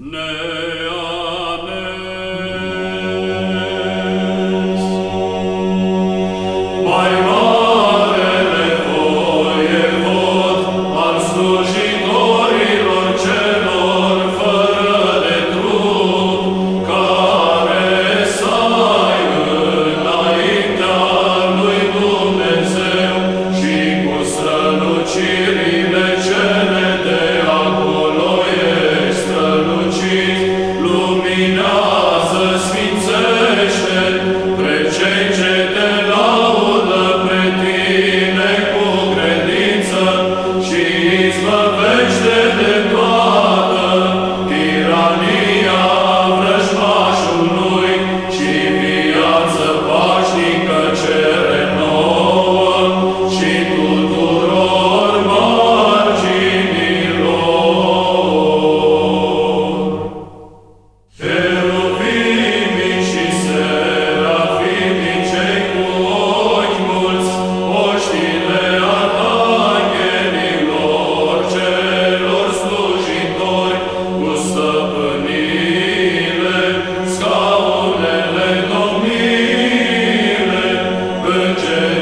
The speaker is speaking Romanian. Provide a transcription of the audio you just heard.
Nay. Hristos. virgin.